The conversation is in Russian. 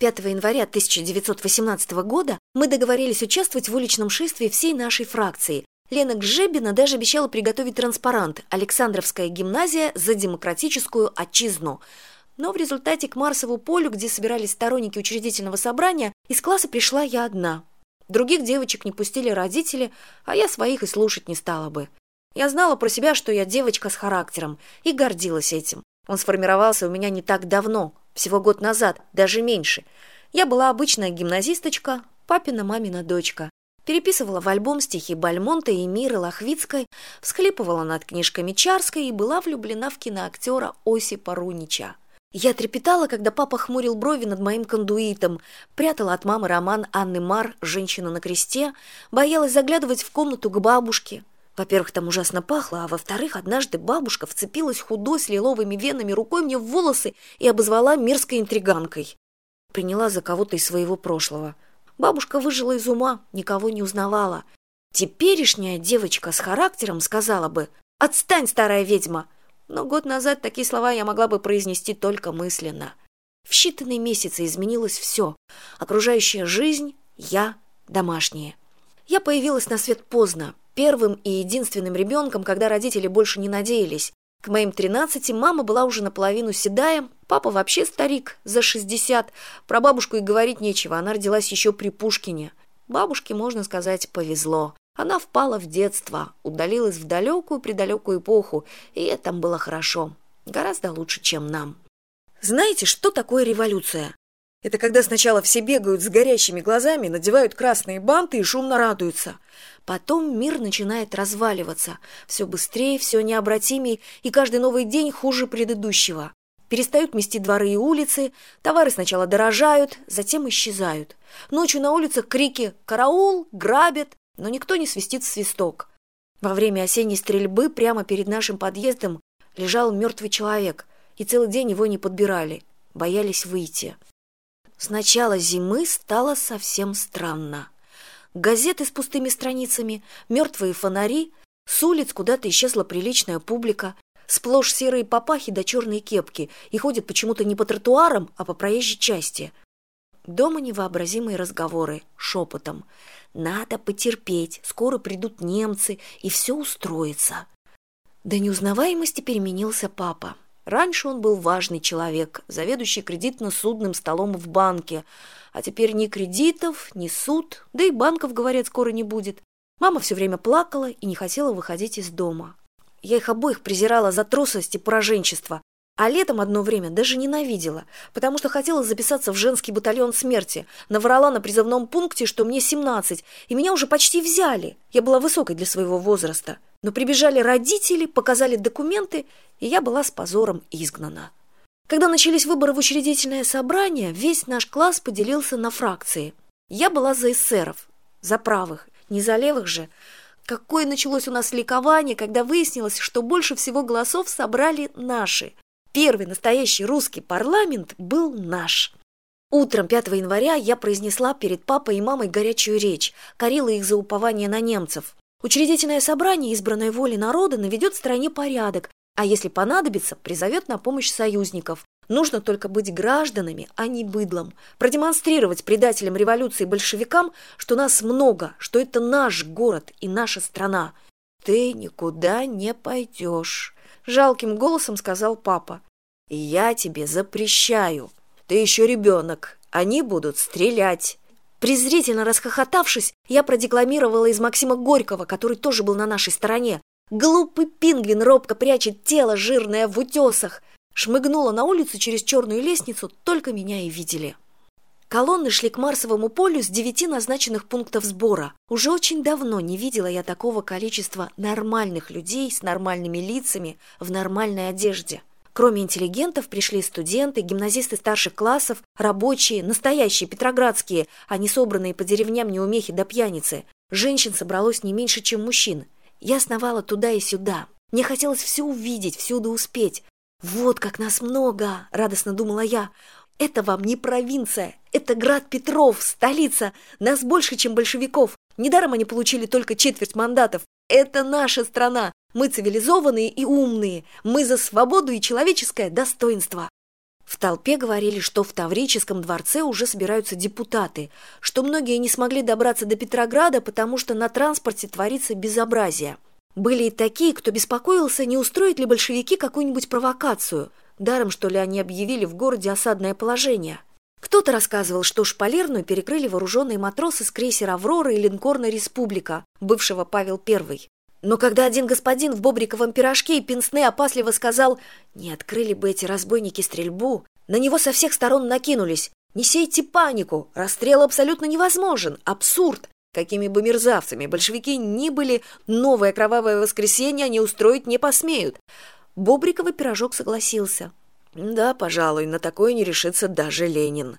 5 января 1918 года мы договорились участвовать в уличном шествии всей нашей фракции. Лена Гжебина даже обещала приготовить транспарант «Александровская гимназия за демократическую отчизну». Но в результате к Марсову полю, где собирались сторонники учредительного собрания, из класса пришла я одна. Других девочек не пустили родители, а я своих и слушать не стала бы. Я знала про себя, что я девочка с характером, и гордилась этим. Он сформировался у меня не так давно, всего год назад, даже меньше. Я была обычная гимназисточка, папина мамина дочка. Переписывала в альбом стихи Бальмонта и Миры Лохвицкой, всхлипывала над книжками Чарской и была влюблена в киноактера Осипа Рунича. Я трепетала, когда папа хмурил брови над моим кондуитом, прятала от мамы роман Анны Мар «Женщина на кресте», боялась заглядывать в комнату к бабушке. Во-первых, там ужасно пахло, а во-вторых, однажды бабушка вцепилась худой с лиловыми венами рукой мне в волосы и обозвала мерзкой интриганкой. Приняла за кого-то из своего прошлого. Бабушка выжила из ума, никого не узнавала. Теперешняя девочка с характером сказала бы «Отстань, старая ведьма!» но год назад такие слова я могла бы произнести только мысленно. В считанные месяцы изменилось все. Окружающая жизнь, я, домашние. Я появилась на свет поздно, первым и единственным ребенком, когда родители больше не надеялись. К моим тринадцати мама была уже наполовину седая, папа вообще старик, за шестьдесят. Про бабушку и говорить нечего, она родилась еще при Пушкине. Бабушке, можно сказать, повезло. Она впала в детство, удалилась в далекую-предалекую эпоху, и это было хорошо. Гораздо лучше, чем нам. Знаете, что такое революция? Это когда сначала все бегают с горящими глазами, надевают красные банты и шумно радуются. Потом мир начинает разваливаться. Все быстрее, все необратимее, и каждый новый день хуже предыдущего. Перестают мести дворы и улицы, товары сначала дорожают, затем исчезают. Ночью на улицах крики «Караул!», «Грабят!», но никто не свистит свисток. Во время осенней стрельбы прямо перед нашим подъездом лежал мертвый человек, и целый день его не подбирали, боялись выйти. С начала зимы стало совсем странно. Газеты с пустыми страницами, мертвые фонари, с улиц куда-то исчезла приличная публика, сплошь серые папахи да черные кепки и ходят почему-то не по тротуарам, а по проезжей части. Дома невообразимые разговоры, шепотом. Надо потерпеть, скоро придут немцы, и все устроится. До неузнаваемости переменился папа. Раньше он был важный человек, заведующий кредитно-судным столом в банке, а теперь ни кредитов, ни суд, да и банков, говорят, скоро не будет. Мама все время плакала и не хотела выходить из дома. Я их обоих презирала за трусость и пораженчество, а летом одно время даже ненавидела, потому что хотела записаться в женский батальон смерти. Наврала на призывном пункте, что мне 17, и меня уже почти взяли. Я была высокой для своего возраста. Но прибежали родители, показали документы, и я была с позором изгнана. Когда начались выборы в учредительное собрание, весь наш класс поделился на фракции. Я была за эсеров, за правых, не за левых же. Какое началось у нас ликование, когда выяснилось, что больше всего голосов собрали наши – Первый настоящий русский парламент был наш. Утром 5 января я произнесла перед папой и мамой горячую речь, корила их за упование на немцев. Учредительное собрание избранной воли народа наведет в стране порядок, а если понадобится, призовет на помощь союзников. Нужно только быть гражданами, а не быдлом. Продемонстрировать предателям революции большевикам, что нас много, что это наш город и наша страна. Ты никуда не пойдешь жалким голосом сказал папа. Я тебе запрещаю. Ты еще ребенок. Они будут стрелять презрительно расхохотавшись я продекламировала из максима горького который тоже был на нашей стороне. Глупый пингвин робко прячет тело жирное в утесах шмыгнула на улицу через черную лестницу только меня и видели Колонны шли к Марсовому полю с девяти назначенных пунктов сбора. Уже очень давно не видела я такого количества нормальных людей с нормальными лицами в нормальной одежде. Кроме интеллигентов пришли студенты, гимназисты старших классов, рабочие, настоящие петроградские, а не собранные по деревням неумехи до пьяницы. Женщин собралось не меньше, чем мужчин. Я сновала туда и сюда. Мне хотелось все увидеть, всюду успеть. «Вот как нас много!» — радостно думала я. Это вам не провинция, это град Петров, столица. Нас больше, чем большевиков. Недаром они получили только четверть мандатов. Это наша страна. Мы цивилизованные и умные. Мы за свободу и человеческое достоинство. В толпе говорили, что в Таврическом дворце уже собираются депутаты, что многие не смогли добраться до Петрограда, потому что на транспорте творится безобразие. Были и такие, кто беспокоился, не устроить ли большевики какую-нибудь провокацию. Даром, что ли, они объявили в городе осадное положение. Кто-то рассказывал, что шпалерную перекрыли вооруженные матросы с крейсера «Аврора» и линкорна «Республика», бывшего Павел I. Но когда один господин в бобриковом пирожке и пенсне опасливо сказал «Не открыли бы эти разбойники стрельбу», на него со всех сторон накинулись. «Не сейте панику! Расстрел абсолютно невозможен! Абсурд! Какими бы мерзавцами большевики ни были, новое кровавое воскресенье они устроить не посмеют!» Бобриковый пирожок согласился. «Да, пожалуй, на такое не решится даже Ленин».